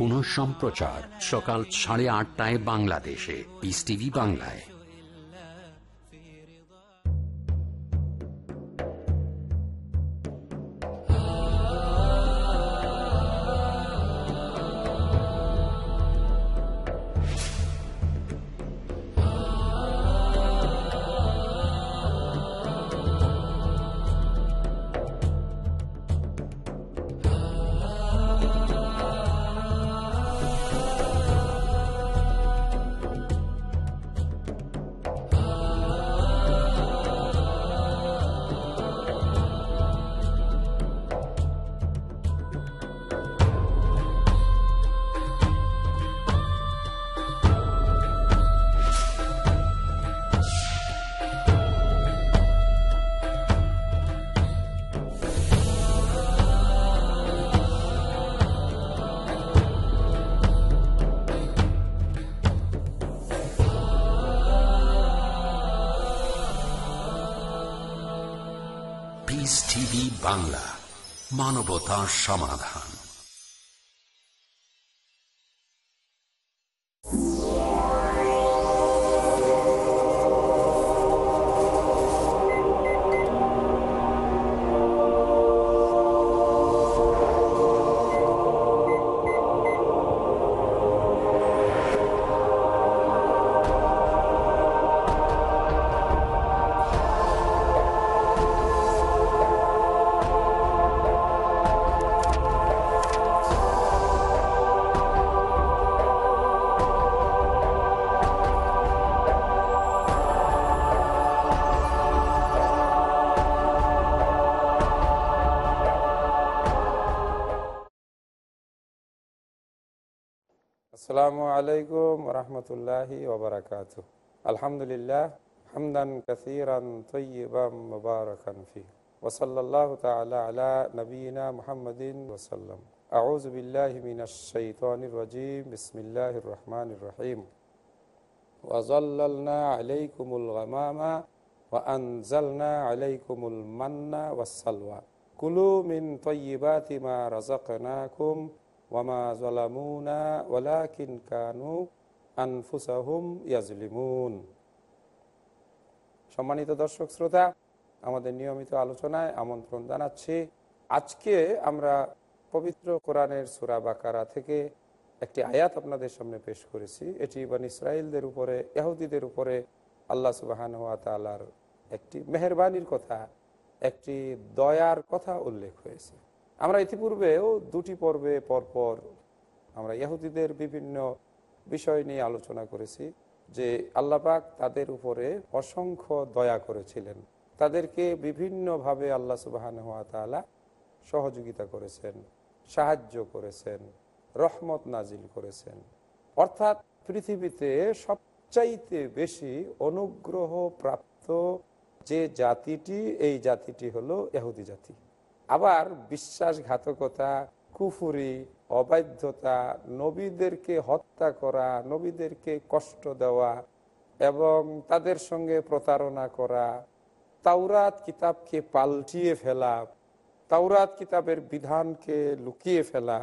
পুনঃ সম্প্রচার সকাল সাড়ে আটটায় বাংলাদেশে। পিস টিভি বাংলায়। বাংলা মানবতা সমাধান। আসসালামু আলাইকুম রহমতুল্লাহি ওবরাকাত। আলহামদুলিল্লাহ, হামদান কাসিরান তৈবাম মুবারাকান ফি ওসল্লাহ তালা আলা নবীনা মুহাম্মদিন ওসাল্লাম আউজ বিল্লাহ মিনাশ শাইতানির রাজিম, বিসমিল্লাহির রহমানির রহিম। ওয়াজাল্লালনা আলাইকুমুল গামামা ওয়া আনজালনা আলাইকুমুল মান্না ওয়াস সালওয়া। কুলু মিন তাইয়্যিবাতি মা রাযাকনাকুম ওয়ামা কানু সম্মানিত দর্শক, শ্রোতা, আমাদের নিয়মিত আলোচনায় আমন্ত্রণ জানাচ্ছি। আজকে আমরা পবিত্র কোরআনের সুরা বাকারা থেকে একটি আয়াত আপনাদের সামনে পেশ করেছি। এটি ইবান ইসরায়েলদের উপরে, ইহুদিদের উপরে আল্লাহ সুবাহান ওয়া তালার একটি মেহরবানির কথা, একটি দয়ার কথা উল্লেখ হয়েছে। আমরা ইতিপূর্বেও দুটি পর্বে পরপর আমরা ইহুদিদের বিভিন্ন বিষয় নিয়ে আলোচনা করেছি যে আল্লাপাক তাদের উপরে অসংখ্য দয়া করেছিলেন। তাদেরকে বিভিন্নভাবে আল্লাহ সুবাহান হাত তালা সহযোগিতা করেছেন, সাহায্য করেছেন, রহমত নাজিল করেছেন। অর্থাৎ পৃথিবীতে সবচাইতে বেশি অনুগ্রহ প্রাপ্ত যে জাতিটি, এই জাতিটি হলো এহুদি জাতি। আবার বিশ্বাসঘাতকতা, কুফুরি, অবাধ্যতা, নবীদেরকে হত্যা করা, নবীদেরকে কষ্ট দেওয়া এবং তাদের সঙ্গে প্রতারণা করা, তাওরাত কিতাবকে পাল্টিয়ে ফেলা, তাওরাত কিতাবের বিধানকে লুকিয়ে ফেলা,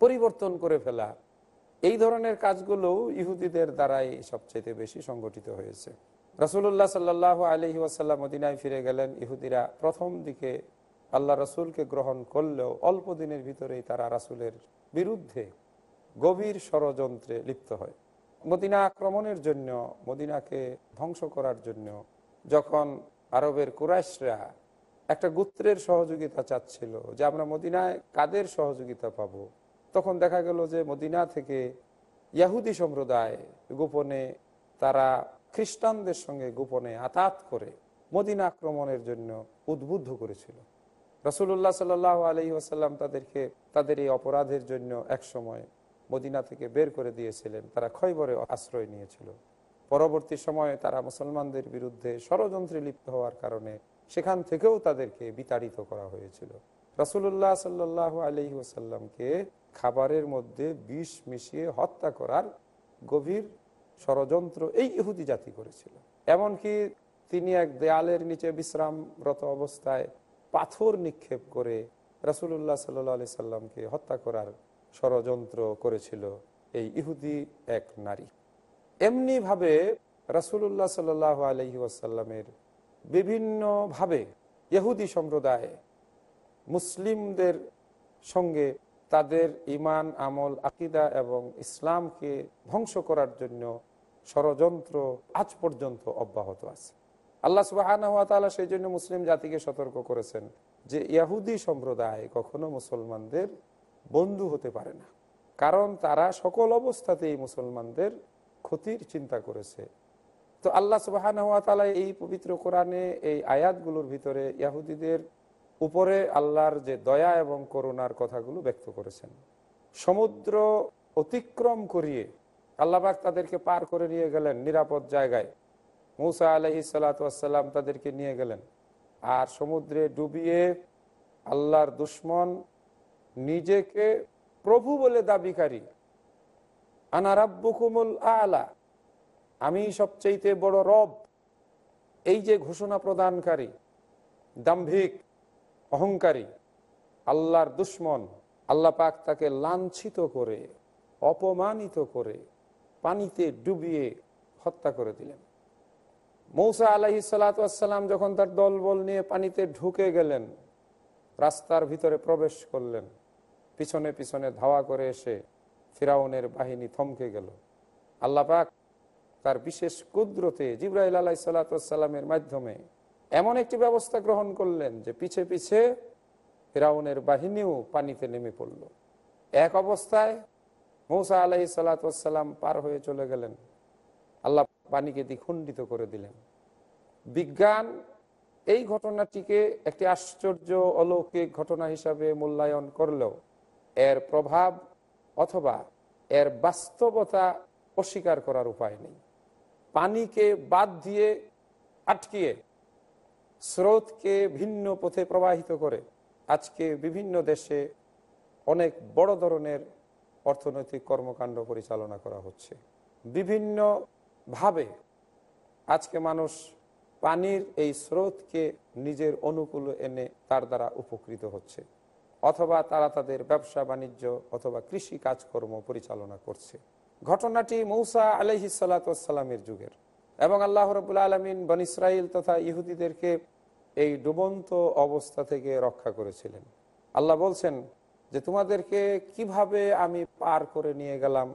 পরিবর্তন করে ফেলা, এই ধরনের কাজগুলো ইহুদিদের দ্বারাই সবচেয়ে বেশি সংগঠিত হয়েছে। রসুল্লাহ সাল্লাহ আলহি ওয়াসাল্লাম মদিনায় ফিরে গেলেন, ইহুদিরা প্রথম দিকে আল্লাহ রসুলকে গ্রহণ করলেও অল্প দিনের ভিতরেই তারা রাসুলের বিরুদ্ধে গভীর ষড়যন্ত্রে লিপ্ত হয়। মদিনা আক্রমণের জন্য, মদিনাকে ধ্বংস করার জন্য যখন আরবের কুরাইশরা একটা গুত্রের সহযোগিতা চাচ্ছিল যে আমরা মদিনায় কাদের সহযোগিতা পাব, তখন দেখা গেল যে মদিনা থেকে ইয়াহুদি সম্প্রদায় গোপনে তারা খ্রিস্টানদের সঙ্গে গোপনে আতাত করে মদিনা আক্রমণের জন্য উদ্বুদ্ধ করেছিল। রসুল্লাহ সাল আলহি আসাল্লাম তাদেরকে, তাদের এই অপরাধের জন্য একসময় মদিনা থেকে বের করে দিয়েছিলেন। তারা ক্ষয়বরে আশ্রয় নিয়েছিল। পরবর্তী সময়ে তারা মুসলমানদের বিরুদ্ধে ষড়যন্ত্রে লিপ্ত হওয়ার কারণে সেখান থেকেও তাদেরকে বিতাড়িত করা হয়েছিল। রসুল্লাহ সাল্লাহ আলহি আসাল্লামকে খাবারের মধ্যে বিষ মিশিয়ে হত্যা করার গভীর ষড়যন্ত্র এই ইহুদি জাতি করেছিল। এমনকি তিনি এক দেয়ালের নিচে বিশ্রামরত অবস্থায় পাথর নিক্ষেপ করে রাসুল্লাহ সাল্লি সাল্লামকে হত্যা করার ষড়যন্ত্র করেছিল এই ইহুদি এক নারী। এমনিভাবে রাসুল্লাহ সাল আলহি ওয়াসাল্লামের বিভিন্নভাবে ইহুদি সম্প্রদায় মুসলিমদের সঙ্গে তাদের ইমান আমল, আকিদা এবং ইসলামকে ধ্বংস করার জন্য ষড়যন্ত্র আজ পর্যন্ত অব্যাহত আছে। আল্লাহ সুবাহ সেই জন্য মুসলিম জাতিকে সতর্ক করেছেন যে ইয়াহুদি সম্প্রদায় কখনো মুসলমানদের বন্ধু হতে পারে না। কারণ তারা সকল অবস্থাতেই মুসলমানদের ক্ষতির চিন্তা করেছে। তো আল্লাহ সুবাহ এই পবিত্র কোরআনে এই আয়াতগুলোর ভিতরে ইয়াহুদিদের উপরে আল্লাহর যে দয়া এবং করুণার কথাগুলো ব্যক্ত করেছেন। সমুদ্র অতিক্রম করিয়ে আল্লাহবাক তাদেরকে পার করে নিয়ে গেলেন নিরাপদ জায়গায়। মৌসা আলহি সাল্লাতাম তাদেরকে নিয়ে গেলেন। আর সমুদ্রে ডুবিয়ে আল্লাহর দুশ্মন নিজেকে প্রভু বলে দাবিকারী। আনারাব্বুকুমুল আলা, আমি সবচেয়ে বড় রব। এই যে ঘোষণা প্রদানকারী, দাম্ভিক, অহংকারী, আল্লাহর দুশ্মন, আল্লাহ পাক তাকে লাঞ্ছিত করে, অপমানিত করে পানিতে ডুবিয়ে হত্যা করে দিলেন। মৌসা আলাহি সাল্লাম যখন তার দলবল নিয়ে পানিতে ঢুকে গেলেন, রাস্তার ভিতরে প্রবেশ করলেন। পিছনে পিছনে ধাওয়া করে এসে ফিরাউনের বাহিনী থমকে গেল। আল্লাপাক তার বিশেষ কুদরতে জিব্রাহিল আলাহ সাল্লাতামের মাধ্যমে এমন একটি ব্যবস্থা গ্রহণ করলেন যে পিছে পিছে ফিরাউনের বাহিনীও পানিতে নেমে পড়ল। এক অবস্থায় মৌসা আলাহি সাল্লাতাম পার হয়ে চলে গেলেন। পানিকে দ্বিখণ্ডিত করে দিলেন। বিজ্ঞান এই ঘটনাটিকে একটি আশ্চর্য অলৌকিক ঘটনা হিসাবে মূল্যায়ন করলেও এর প্রভাব অথবা এর বাস্তবতা অস্বীকার করার উপায় নেই। পানিকে বাদ দিয়ে আটকিয়ে, স্রোতকে ভিন্ন পথে প্রবাহিত করে আজকে বিভিন্ন দেশে অনেক বড় ধরনের অর্থনৈতিক কর্মকাণ্ড পরিচালনা করা হচ্ছে। বিভিন্নভাবে আজকে মানুষ পানির এই স্রোতকে নিজের অনুকূলে এনে তার দ্বারা উপকৃত হচ্ছে, অথবা তারা তাদের ব্যবসা, বাণিজ্য অথবা কৃষি কাজকর্ম পরিচালনা করছে। ঘটনাটি মৌসা আলহি সাল্লাতামের যুগের এবং আল্লাহ রবুল্লা আলমিন বন ইসরাইল তথা ইহুদিদেরকে এই ডুবন্ত অবস্থা থেকে রক্ষা করেছিলেন। আল্লাহ বলছেন যে, তোমাদেরকে কীভাবে আমি পার করে নিয়ে গেলাম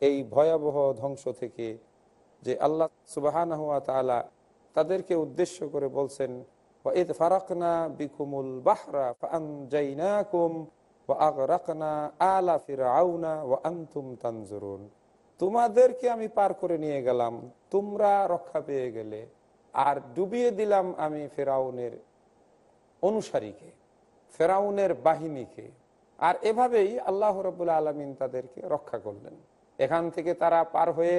এই ভয়াবহ ধ্বংস থেকে যে আল্লাহ সুবাহান তালা তাদেরকে উদ্দেশ্য করে বলছেন তোমাদেরকে আমি পার করে নিয়ে গেলাম, তোমরা রক্ষা পেয়ে গেলে, আর ডুবিয়ে দিলাম আমি ফেরাউনের অনুসারীকে, ফেরাউনের বাহিনীকে। আর এভাবেই আল্লাহ রবুল্লা আলমিন তাদেরকে রক্ষা করলেন। এখান থেকে তারা পার হয়ে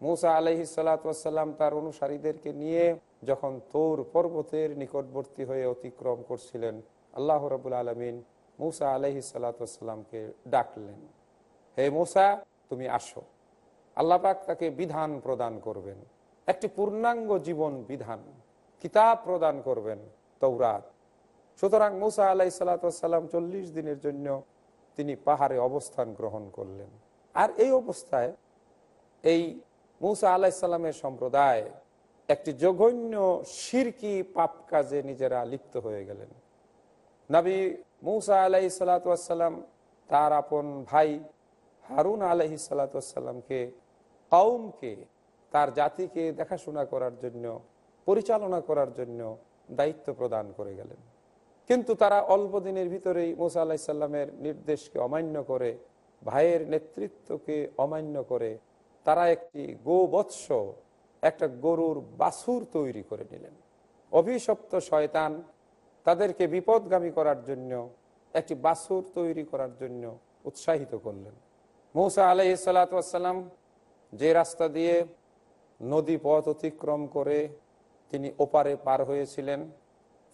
মৌসা আলহি সাল্লাতাম তার অনুসারীদেরকে নিয়ে যখন তোর পর্বতের নিকটবর্তী হয়ে অতিক্রম করছিলেন, আল্লাহ রবুল আলমিন মৌসা আলহি সাল্লাতামকে ডাকলেন, হে মৌসা, তুমি আসো। আল্লাপাক তাকে বিধান প্রদান করবেন, একটি পূর্ণাঙ্গ জীবন বিধান, কিতাব প্রদান করবেন তৌরাত সুতরাং মুসা আলাহি সাল্লাম চল্লিশ দিনের জন্য তিনি পাহাড়ে অবস্থান গ্রহণ করলেন। আর এই অবস্থায় এই মুসা আলাহিসাল্লামের সম্প্রদায় একটি জঘন্য সিরকি পাপ কাজে নিজেরা লিপ্ত হয়ে গেলেন। নবী মুসা আলাহি সাল্লাতাম তার আপন ভাই হারুন আলহি সাল্লাতামকে কৌমকে তার জাতিকে দেখাশোনা করার জন্য, পরিচালনা করার জন্য দায়িত্ব প্রদান করে গেলেন। কিন্তু তারা অল্প দিনের ভিতরেই মোসা আলাহিসাল্লামের নির্দেশকে অমান্য করে, ভাইয়ের নেতৃত্বকে অমান্য করে তারা একটি গোবৎস, একটা গরুর বাসুর তৈরি করে নিলেন। অভিশপ্ত শয়তান তাদেরকে বিপদগামী করার জন্য, একটি বাসুর তৈরি করার জন্য উৎসাহিত করলেন। মৌসা আলহি সাল্লাতাম যে রাস্তা দিয়ে নদী পথ অতিক্রম করে তিনি ওপারে পার হয়েছিলেন।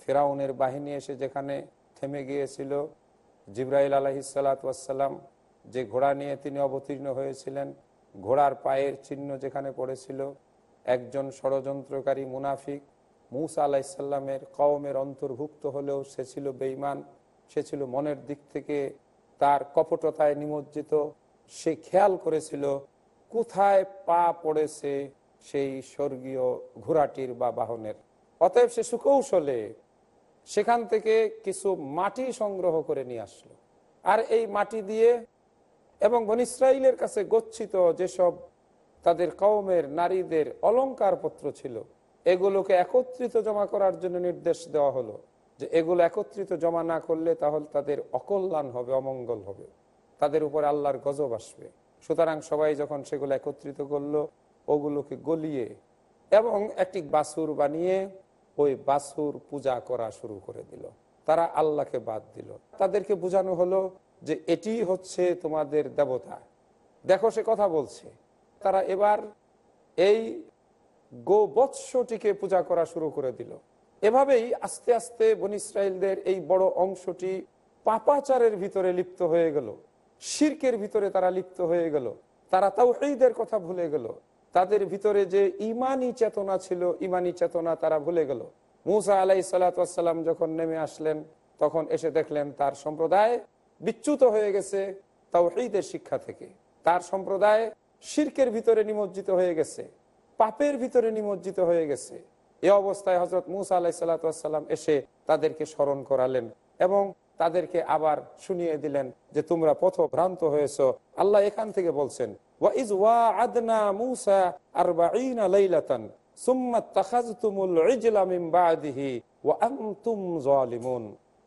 ফেরাউনের বাহিনী এসে যেখানে থেমে গিয়েছিল, জিব্রাইল আলহিসাল্লাতাম যে ঘোড়া নিয়ে তিনি অবতীর্ণ হয়েছিলেন ঘোড়ার পায়ের চিহ্ন যেখানে পড়েছিল, একজন ষড়যন্ত্রকারী মুনাফিক মুসা আলাইসাল্লামের কওমের অন্তর্ভুক্ত হলেও সে ছিল বেইমান সে ছিল মনের দিক থেকে তার কপটতায় নিমজ্জিত। সে খেয়াল করেছিল কোথায় পা পড়েছে সেই স্বর্গীয় ঘোড়াটির বা বাহনের। অতএব সে সুকৌশলে সেখান থেকে কিছু মাটি সংগ্রহ করে নিয়ে আসলো। আর এই মাটি দিয়ে এবং বন ইসরায়েলের কাছে গচ্ছিত যেসব তাদের কওমের নারীদের অলঙ্কার পত্র ছিল, এগুলোকে একত্রিত জমা করার জন্য নির্দেশ দেওয়া হলো যে এগুলো একত্রিত জমা না করলে তাহলে তাদের অকল্যাণ হবে, অমঙ্গল হবে। তাদের উপর আল্লাহর গজব আসবে। সুতরাং সবাই যখন সেগুলো একত্রিত করল, ওগুলোকে গলিয়ে এবং একটি বাসুর বানিয়ে ওই বাসুর পূজা করা শুরু করে দিল। তারা আল্লাহকে বাদ দিল। তাদেরকে বোঝানো হলো যে এটি হচ্ছে তোমাদের দেবতা। দেখো সে কথা বলছে। তারা এবার এই গোবৎসটিকে পূজা করা শুরু করে দিল। এভাবেই আস্তে আস্তে বন ইসরায়েলদের এই বড় অংশটি পাপাচারের ভিতরে লিপ্ত হয়ে গেল। শির্কের ভিতরে তারা লিপ্ত হয়ে গেল। তারা তাও এইদের কথা ভুলে গেল। তাদের ভিতরে যে ইমানি চেতনা ছিল, ইমানি চেতনা তারা ভুলে গেল। মুসা আলাই সাল্লাম যখন নেমে আসলেন, তখন এসে দেখলেন তার সম্প্রদায় বিচ্যুত হয়ে গেছে তাও শিক্ষা থেকে। তার সম্প্রদায় শির্কের ভিতরে নিমজ্জিত হয়ে গেছে, পাপের ভিতরে নিমজ্জিত হয়ে গেছে। এ অবস্থায় হজরত মুসা আলাহ সাল্লাম এসে তাদেরকে স্মরণ করালেন এবং তাদেরকে আবার শুনিয়ে দিলেন যে, তোমরা পথ ভ্রান্ত হয়েছ। আল্লাহ এখান থেকে বলছেন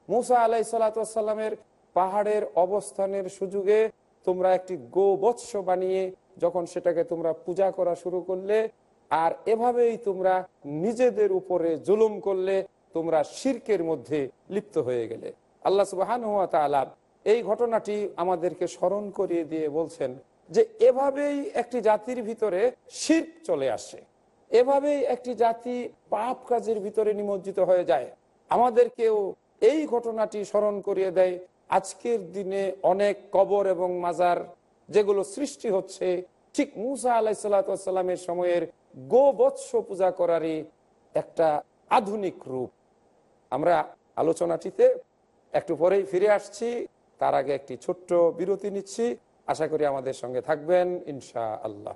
মুসা আলাই সাল্লামের পাহাড়ের অবস্থানের সুযোগে তোমরা একটি গোবৎস বানিয়ে যখন সেটাকে তোমরা পূজা করা শুরু করলে, আর এভাবেই তোমরা নিজেদের উপরে জুলুম করলে তোমরা শির্কের মধ্যে লিপ্ত হয়ে গেলে। আল্লাহ সুবাহান এই ঘটনাটি আমাদেরকে স্মরণ করিয়ে দিয়ে বলছেন যে এভাবেই একটি জাতির ভিতরে শির্ক চলে আসে। এভাবেই একটি জাতি পাপ কাজের ভিতরে নিমজ্জিত হয়ে যায়। আমাদেরকেও এই ঘটনাটি স্মরণ করিয়ে দেয় আজকের দিনে অনেক কবর এবং মাজার যেগুলো সৃষ্টি হচ্ছে, ঠিক মুসা আলাইসাল্লামের সময়ের গোবৎস পূজা করারই একটা আধুনিক রূপ। আমরা আলোচনাটিতে একটু পরেই ফিরে আসছি, তার আগে একটি ছোট্ট বিরতি নিচ্ছি। আশা করি আমাদের সঙ্গে থাকবেন ইনশা আল্লাহ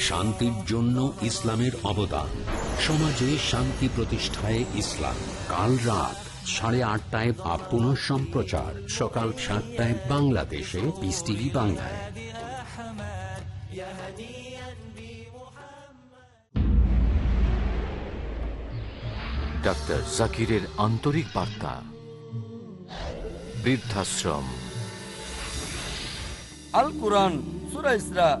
শান্তির জন্য ইসলামের অবদান। সমাজে শান্তি প্রতিষ্ঠায় ইসলাম। কাল রাত সাড়ে আটটায় বা পুনঃ সম্প্রচার। সকাল সাতটায় বাংলাদেশে পিস টিভি বাংলায়। ডাক্তার জাকিরের আন্তরিক বার্তা। বৃদ্ধাশ্রম। আল কোরআন সুরা ইসরা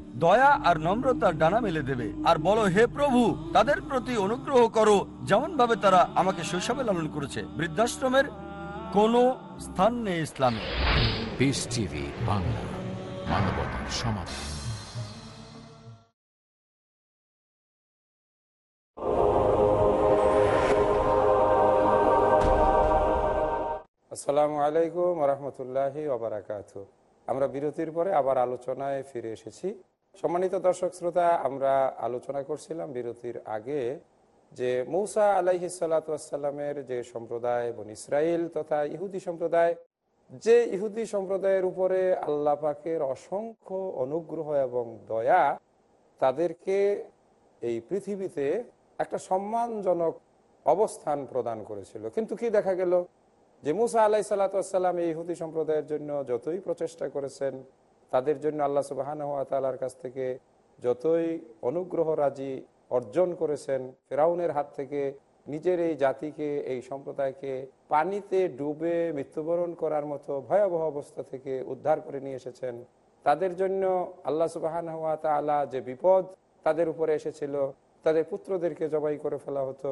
দয়া আর নম্রতার ডানা মেলে দেবে। আর বলো হে প্রভু তাদের প্রতি অনুগ্রহ করো যেমন ভাবে তারা আমাকে শৈশবে লালন করেছে। বৃদ্ধাশ্রমের কোনো স্থান নেই ইসলামে। পিস টিভি বাংলা মানবতার সমাধান। আসসালামু আলাইকুম রহমতুল্লাহ ওবরাকাত আমরা বিরতির পরে আবার আলোচনায় ফিরে এসেছি। সম্মানিত দর্শক শ্রোতা, আমরা আলোচনা করছিলাম বিরতির আগে যে মৌসা আলাইহি সাল্লাতামের যে সম্প্রদায় বন ইসরায়েল তথা ইহুদি সম্প্রদায়, যে ইহুদি সম্প্রদায়ের উপরে আল্লাহ পাকের অসংখ্য অনুগ্রহ এবং দয়া, তাদেরকে এই পৃথিবীতে একটা সম্মানজনক অবস্থান প্রদান করেছিল। কিন্তু কি দেখা গেল? যে মুসা আলাহি সাল্লাতাম এই ইহুদি সম্প্রদায়ের জন্য যতই প্রচেষ্টা করেছেন তাদের জন্য আল্লাহ সুবাহান হাত তালার কাছ থেকে যতই অনুগ্রহ রাজি অর্জন করেছেন, ফেরাউনের হাত থেকে নিজের এই জাতিকে, এই সম্প্রদায়কে পানিতে ডুবে মৃত্যুবরণ করার মতো ভয়াবহ অবস্থা থেকে উদ্ধার করে নিয়ে এসেছেন। তাদের জন্য আল্লাহ সুবাহান হাত তালা যে বিপদ তাদের উপরে এসেছিল, তাদের পুত্রদেরকে জবাই করে ফেলা হতো,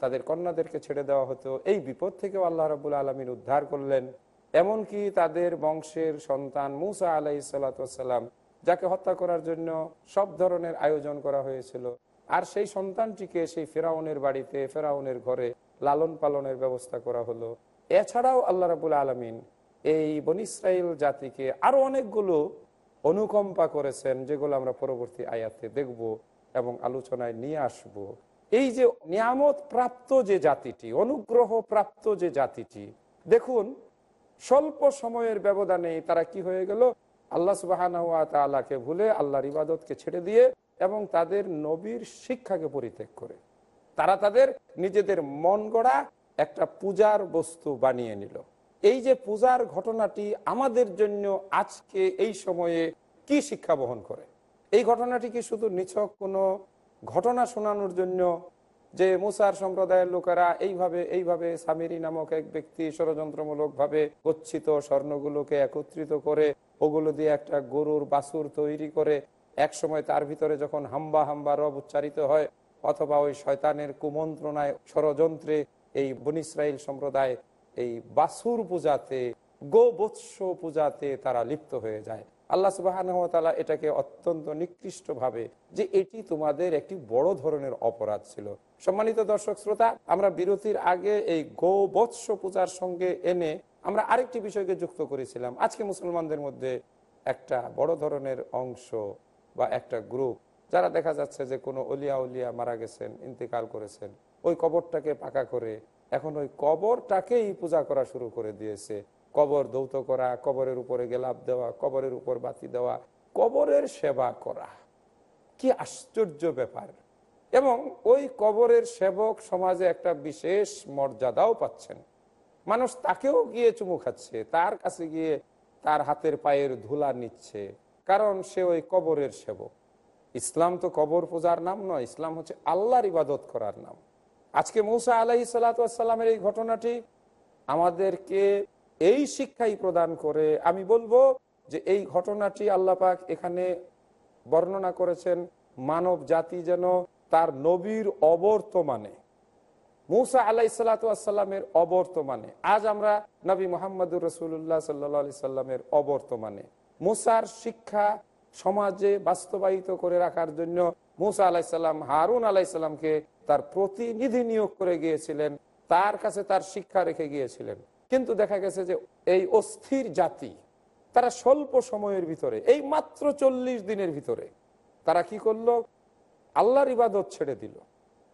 তাদের কন্যাদেরকে ছেড়ে দেওয়া হতো, এই বিপদ থেকেও আল্লাহ রাবুল আলমিন উদ্ধার করলেন। এমনকি তাদের বংশের সন্তান মুসা আলাই সাল্লাতাম যাকে হত্যা করার জন্য সব ধরনের আয়োজন করা হয়েছিল। আর সেই সন্তানটিকে সেই ফেরাউনের বাড়িতে, ফেরাউনের ঘরে লালন পালনের ব্যবস্থা করা হলো। এছাড়াও আল্লাহ রাবুল আলমিন এই বন ইসরায়েল জাতিকে আরও অনেকগুলো অনুকম্পা করেছেন, যেগুলো আমরা পরবর্তী আয়াতে দেখব এবং আলোচনায় নিয়ে আসব। এই যে নিয়ামত প্রাপ্ত যে জাতিটি অনুগ্রহ প্রাপ্ত যে জাতিটি, দেখুন স্বল্প সময়ের ব্যবধানে তারা কি হয়ে গেল? আল্লাহ সুবাহ তালাকে ভুলে আল্লাহর ইবাদতকে ছেড়ে দিয়ে এবং তাদের নবীর শিক্ষাকে পরিত্যাগ করে। তারা তাদের নিজেদের মন গড়া একটা পূজার বস্তু বানিয়ে নিল। এই যে পূজার ঘটনাটি আমাদের জন্য আজকে এই সময়ে কি শিক্ষা বহন করে? এই ঘটনাটি কি শুধু নিছক কোনো ঘটনা শোনানোর জন্য যে মুসার সম্প্রদায়ের লোকেরা এইভাবে এইভাবে সামিরি নামক এক ব্যক্তি ষড়যন্ত্রমূলকভাবে গচ্ছিত স্বর্ণগুলোকে একত্রিত করে ওগুলো দিয়ে একটা গরুর বাসুর তৈরি করে এক সময় তার ভিতরে যখন হাম্বা হাম্বা রব উচ্চারিত হয় অথবা ওই শয়তানের কুমন্ত্রণায় ষড়যন্ত্রে এই বন ইসরায়েল সম্প্রদায় এই বাসুর পূজাতে, গোবৎস পূজাতে তারা লিপ্ত হয়ে যায়। আল্লাহ সুবাহ এটাকে অত্যন্ত নিকৃষ্ট ভাবে যে এটি তোমাদের একটি বড় ধরনের অপরাধ ছিল। সম্মানিত দর্শক শ্রোতা, আমরা বিরতির আগে এই গোবৎস পূজার সঙ্গে এনে আমরা আরেকটি বিষয়কে যুক্ত করেছিলাম। আজকে মুসলমানদের মধ্যে একটা বড় ধরনের অংশ বা একটা গ্রুপ, যারা দেখা যাচ্ছে যে কোনো অলিয়া উলিয়া মারা গেছেন, ইন্তেকাল করেছেন, ওই কবরটাকে পাকা করে এখন ওই কবরটাকেই পূজা করা শুরু করে দিয়েছে। কবর দৌত করা, কবরের উপরে গেলাপ দেওয়া, কবরের উপর বাতি দেওয়া, কবরের সেবা করা। কি আশ্চর্য ব্যাপার! এবং ওই কবরের সেবক সমাজে একটা বিশেষ মর্যাদাও পাচ্ছেন। মানুষ তাকেও গিয়ে চুমু খাচ্ছে, তার কাছে গিয়ে তার হাতের পায়ের ধুলা নিচ্ছে, কারণ সে ওই কবরের সেবক। ইসলাম তো কবর পূজার নাম নয়, ইসলাম হচ্ছে আল্লাহর ইবাদত করার নাম। আজকে মৌসা আলাহি সাল্লাতামের এই ঘটনাটি আমাদেরকে এই শিক্ষাই প্রদান করে, আমি বলব যে এই ঘটনাটি আল্লাপাক এখানে বর্ণনা করেছেন, মানব জাতি যেন তার নবীর অবর্তমানে, মুসা আলাহ সাল্লাতামের অবর্তমানে, আজ আমরা নবী মোহাম্মদুর রসুল্লাহ সাল্লা সাল্লামের অবর্তমানে, মুসার শিক্ষা সমাজে বাস্তবায়িত করে রাখার জন্য মুসা আলাহিসাল্লাম হারুন আলাইসাল্লামকে তার প্রতিনিধি নিয়োগ করে গিয়েছিলেন, তার কাছে তার শিক্ষা রেখে গিয়েছিলেন। কিন্তু দেখা গেছে যে এই অস্থির জাতি, তারা স্বল্প সময়ের ভিতরে, এই মাত্র চল্লিশ দিনের ভিতরে, তারা কি করল? আল্লাহর ইবাদত ছেড়ে দিল।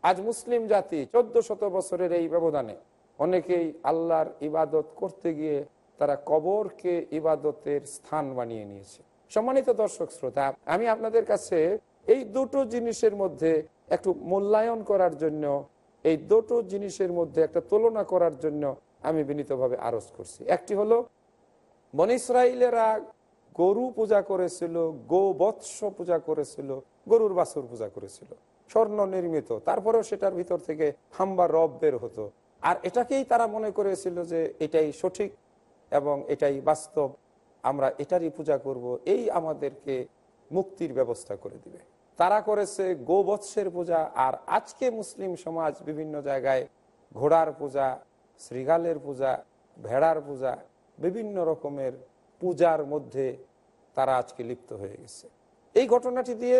আজ মুসলিম জাতি চোদ্দ শত বছরের এই ব্যবধানে অনেকেই আল্লাহর ইবাদত করতে গিয়ে তারা কবরকে ইবাদতের স্থান বানিয়ে নিয়েছে। সম্মানিত দর্শক শ্রোতা, আমি আপনাদের কাছে এই দুটো জিনিসের মধ্যে একটু মূল্যায়ন করার জন্য, এই দুটো জিনিসের মধ্যে একটা তুলনা করার জন্য আমি বিনীতভাবে আরজ করছি। একটি হলো, বন ইসরায়েলেরা গরু পূজা করেছিল গো বৎস পূজা করেছিল, গরুর বাছুর পূজা করেছিল, স্বর্ণ নির্মিত। তারপরেও সেটার ভিতর থেকে হাম্বা রব বের হতো। আর এটাকেই তারা মনে করেছিল যে এটাই সঠিক এবং এটাই বাস্তব। আমরা এটারই পূজা করব, এই আমাদেরকে মুক্তির ব্যবস্থা করে দিবে। তারা করেছে গোবৎসের পূজা, আর আজকে মুসলিম সমাজ বিভিন্ন জায়গায় ঘোড়ার পূজা শ্রীগালের পূজা, ভেড়ার পূজা, বিভিন্ন রকমের পূজার মধ্যে তারা আজকে লিপ্ত হয়ে গেছে। এই ঘটনাটি দিয়ে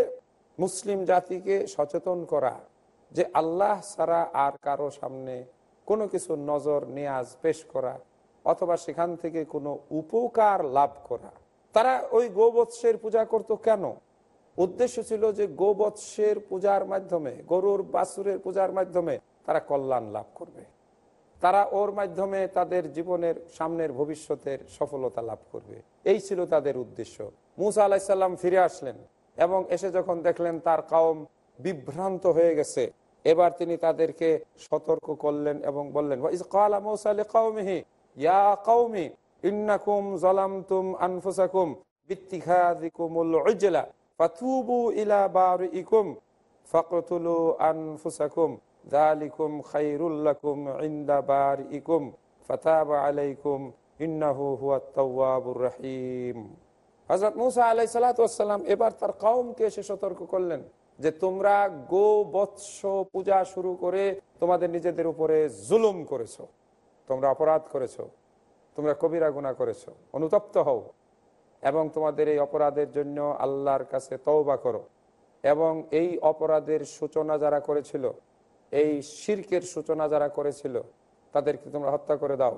মুসলিম জাতিকে সচেতন করা যে আল্লাহ ছাড়া আর কারও সামনে কোনো কিছু নজর, নেয়াজ পেশ করা অথবা সেখান থেকে কোনো উপকার লাভ করা। তারা ওই গোবৎসের পূজা করত কেন? উদ্দেশ্য ছিল যে গোবৎসের পূজার মাধ্যমে, গরুর বাসুরের পূজার মাধ্যমে তারা কল্যাণ লাভ করবে। তারা ওর মাধ্যমে তাদের জীবনের সামনের ভবিষ্যতের সফলতা লাভ করবে। এই ছিল তাদের উদ্দেশ্য। মুসা আলাহিসাল্লাম ফিরে আসলেন এবং এসে যখন দেখলেন তার কাউম বিভ্রান্ত হয়ে গেছে, এবার তিনি তাদেরকে সতর্ক করলেন এবং বললেন ইয়া জলামতুম আনফুসাকুম ইলা ফাকতুলু আনফুসাকুম। যালিকুম খায়রুল লাকুম ইনদা বারিইকুম ফাতাবা আলাইকুম ইন্নাহু হুয়াত তাওয়াবুর রহিম হযরত মুসা আলাইহিস সালাতু ওয়াসসালাম এবার তার কওমকে এসে সতর্ক করলেন যে তোমরা গো পূজা শুরু করে তোমাদের নিজেদের উপরে জুলুম করেছ, তোমরা অপরাধ করেছ, তোমরা কবিরা গুণা করেছ, অনুতপ্ত হও এবং তোমাদের এই অপরাধের জন্য আল্লাহর কাছে তওবা করো এবং এই অপরাধের সূচনা যারা করেছিল এই শির্কের সূচনা যারা করেছিল, তাদেরকে তোমরা হত্যা করে দাও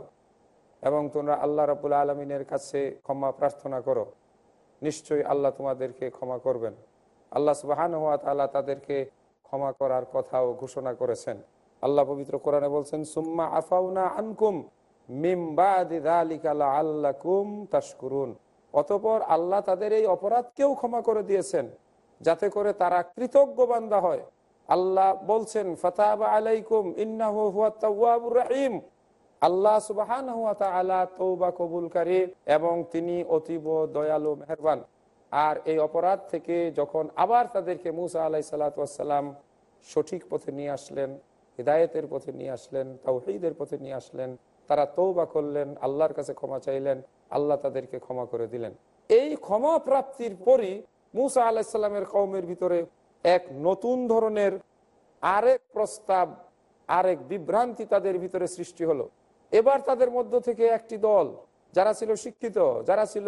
এবং তোমরা আল্লাহ রাবুল আলমিনের কাছে ক্ষমা প্রার্থনা করো। নিশ্চয়ই আল্লাহ তোমাদেরকে ক্ষমা করবেন। আল্লাহ সুবাহান হাত আল্লাহ তাদেরকে ক্ষমা করার কথাও ঘোষণা করেছেন। আল্লাহ পবিত্র কোরআনে বলছেন, সুম্মা আফাউনা আনকুম অতপর আল্লাহ তাদের এই অপরাধকেও ক্ষমা করে দিয়েছেন, যাতে করে তারা কৃতজ্ঞ বান্দা হয়। আল্লাহ বলছেন আল্লাহ সুবাহান কবুলকারী এবং তিনি অতীব দয়ালু, মেহেরবান। আর এই অপরাধ থেকে যখন আবার তাদেরকে মুসা আলাই সালাতাম সঠিক পথে নিয়ে আসলেন, হৃদায়তের পথে নিয়ে আসলেন, তাওহিদের পথে নিয়ে আসলেন, তারা তৌবা করলেন, আল্লাহর কাছে ক্ষমা চাইলেন, আল্লাহ তাদেরকে ক্ষমা করে দিলেন। এই ক্ষমা প্রাপ্তির পরই মুসা আলাহিসাল্লামের কৌমের ভিতরে এক নতুন ধরনের আরেক প্রস্তাব, আরেক বিভ্রান্তি তাদের ভিতরে সৃষ্টি হলো। এবার তাদের মধ্য থেকে একটি দল, যারা ছিল শিক্ষিত, যারা ছিল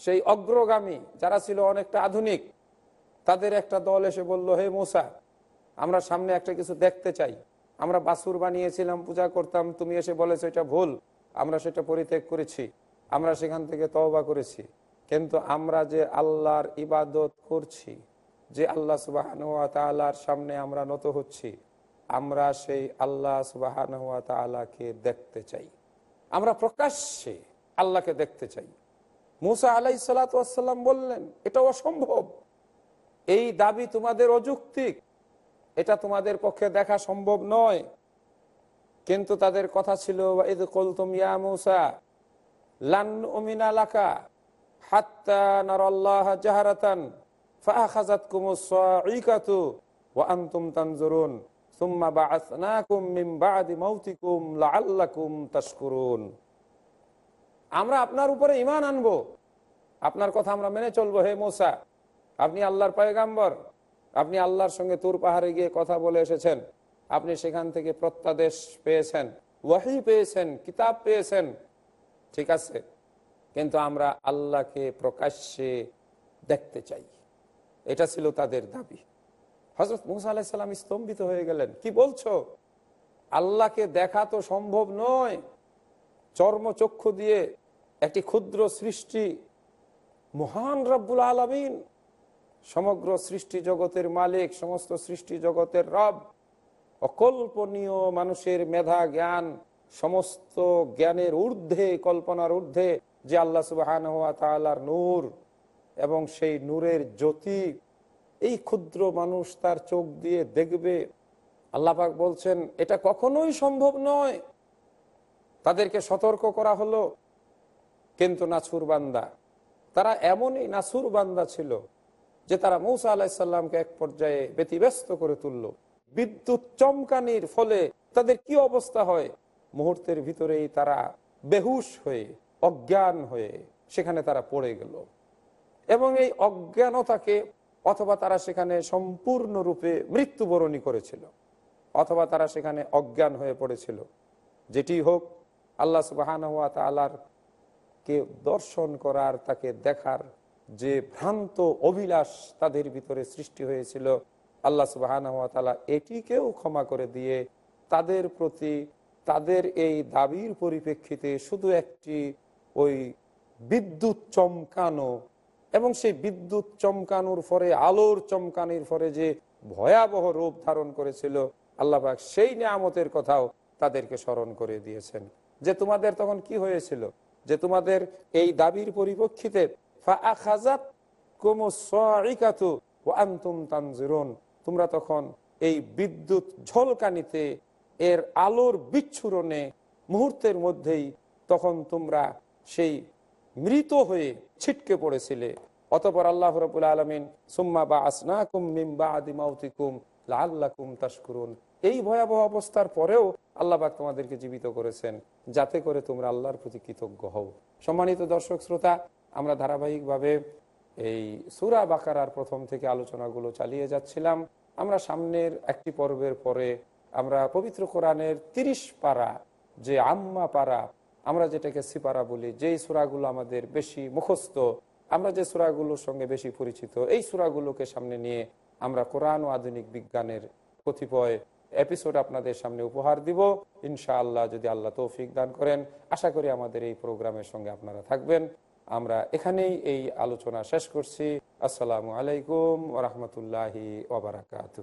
সেই অগ্রগামী, যারা ছিল অনেকটা আধুনিক, তাদের একটা দল এসে বলল, হে মোসা, আমরা সামনে একটা কিছু দেখতে চাই। আমরা বাসুর বানিয়েছিলাম, পূজা করতাম, তুমি এসে বলেছ এটা ভুল, আমরা সেটা পরিত্যাগ করেছি, আমরা সেখান থেকে তওবা করেছি। কিন্তু আমরা যে আল্লাহর ইবাদত করছি যে আল্লাহ সুবাহান তালার সামনে আমরা নত হচ্ছি, আমরা সেই আল্লাহ সুবাহান তালাকে দেখতে চাই। আমরা প্রকাশ্যে আল্লাহকে দেখতে চাই। মুসা আলাই সালাতাম বললেন, এটা অসম্ভব। এই দাবি তোমাদের অযৌক্তিক। এটা তোমাদের পক্ষে দেখা সম্ভব নয়। কিন্তু তাদের কথা ছিল মুসা, লান উমিনা লাকা হাত্তা জাহারাতান। আমরা আপনার উপরে ইমান আনব। আপনার কথা আমরা মেনে চলবো। হে মোসা, আপনি আল্লাহর পায়গাম্বর। আপনি আল্লাহর সঙ্গে তুর পাহাড়ে গিয়ে কথা বলে এসেছেন। আপনি সেখান থেকে প্রত্যাদেশ পেয়েছেন, ওয়াহি পেয়েছেন, কিতাব পেয়েছেন। ঠিক আছে। কিন্তু আমরা আল্লাহকে প্রকাশ্যে দেখতে চাই। এটা ছিল তাদের দাবি। হজরত মুসা আলাহিসাল্লাম স্তম্ভিত হয়ে গেলেন। কি বলছো? আল্লাহকে দেখা তো সম্ভব নয়। চর্মচক্ষু দিয়ে একটি ক্ষুদ্র সৃষ্টি, মহান রব্বুল আলমিন, সমগ্র সৃষ্টি জগতের মালিক, সমস্ত সৃষ্টি জগতের রব, অকল্পনীয় মানুষের মেধা, জ্ঞান, সমস্ত জ্ঞানের ঊর্ধ্বে, কল্পনার ঊর্ধ্বে যে আল্লাহ তালার নূর এবং সেই নূরের জ্যোতি, এই ক্ষুদ্র মানুষ তার চোখ দিয়ে দেখবে। আল্লাপাক বলছেন, এটা কখনোই সম্ভব নয়। তাদেরকে সতর্ক করা হলো। কিন্তু নাছুর বান্দা, তারা এমনই নাছুর বান্দা ছিল যে তারা মৌসা আলাহিসাল্লামকে এক পর্যায়ে ব্যতিব্যস্ত করে তুলল। বিদ্যুৎ চমকানির ফলে তাদের কি অবস্থা হয়? মুহূর্তের ভিতরেই তারা বেহুশ হয়ে, অজ্ঞান হয়ে সেখানে তারা পড়ে গেল। এবং এই অজ্ঞানতাকে অথবা তারা সেখানে সম্পূর্ণরূপে মৃত্যুবরণী করেছিল, অথবা তারা সেখানে অজ্ঞান হয়ে পড়েছিল। যেটি হোক, আল্লাহ সুবাহান হাত আলার কে দর্শন করার, তাকে দেখার যে ভ্রান্ত অভিলাষ তাদের ভিতরে সৃষ্টি হয়েছিল, আল্লাহ সুবাহান তালা এটিকেও ক্ষমা করে দিয়ে তাদের প্রতি তাদের এই দাবির পরিপ্রেক্ষিতে শুধু একটি ওই বিদ্যুৎ চমকানো এবং সেই বিদ্যুৎ চমকানোর ফলে আলোর চমকানির ফলে যে ভয়াবহ রূপ ধারণ করেছিল আল্লাহবাক সেই নিয়ামতের কথাও তাদেরকে স্মরণ করে দিয়েছেন। যে তোমাদের তখন কি হয়েছিল? যে তোমাদের এই দাবির পরিপ্রেক্ষিতে তোমরা তখন এই বিদ্যুৎ ঝলকানিতে, এর আলোর বিচ্ছুরণে মুহূর্তের মধ্যেই তখন তোমরা সেই মৃত হয়ে ছিটকে পড়েছিলে। অতপর আল্লাহ রবুল আলমিন, সুম্মা বা আসনাকুম মিম বা আদিমাউতিকুম লাল্লাকুম তাস্কুরুন এই ভয়াবহ অবস্থার পরেও আল্লাহ পাক তোমাদেরকে জীবিত করেছেন, যাতে করে তোমরা আল্লাহর প্রতি কৃতজ্ঞ হও। সম্মানিত দর্শক শ্রোতা, আমরা ধারাবাহিকভাবে এই সুরা বাকারার প্রথম থেকে আলোচনাগুলো চালিয়ে যাচ্ছিলাম। আমরা সামনের একটি পর্বের পরে আমরা পবিত্র কোরআনের তিরিশ পারা যে আম্মা পারা আমরা যেটাকে সিপারা বলি, যেই সুরাগুলো আমাদের বেশি মুখস্থ, আমরা যে সুরাগুলোর সঙ্গে বেশি পরিচিত, এই সুরাগুলোকে সামনে নিয়ে আমরা কোরআন ও আধুনিক বিজ্ঞানের কতিপয় এপিসোড আপনাদের সামনে উপহার দিব। ইনশাআল্লাহ যদি আল্লাহ তৌফিক দান করেন, আশা করি আমাদের এই প্রোগ্রামের সঙ্গে আপনারা থাকবেন। আমরা এখানেই এই আলোচনা শেষ করছি। আসসালামু আলাইকুম ওরহমতুল্লাহি ওবরাকাতু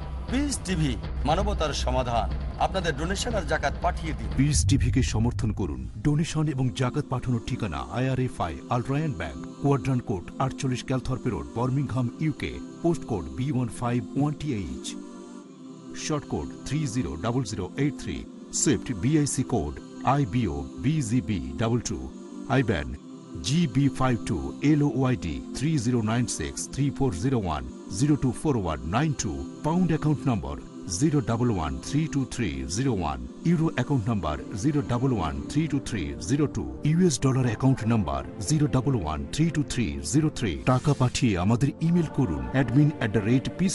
পিস টিভি মানবতার সমাধান। আপনাদের ডোনেশন আর জাকাত পাঠিয়ে দিন। পিস টিভিকে সমর্থন করুন। ডোনেশন এবং জাকাত পাঠানোর ঠিকানা আইআরএফআই আলট্রায়ন ব্যাংক কোয়াড্রান কোড আটচল্লিশ Calthorpe road Birmingham UK post code B one five one TH short code three zero double zero eight three swift BIC code IBO BGB double two IBAN GB five two L YD three zero nine six three four zero one nine two pound account number zero double one three two three zero one euro account number zero double one three two three zero two US dollar account number zero double one three two three zero three টাকা পাঠিয়ে আমাদের email করুন admin the rate peace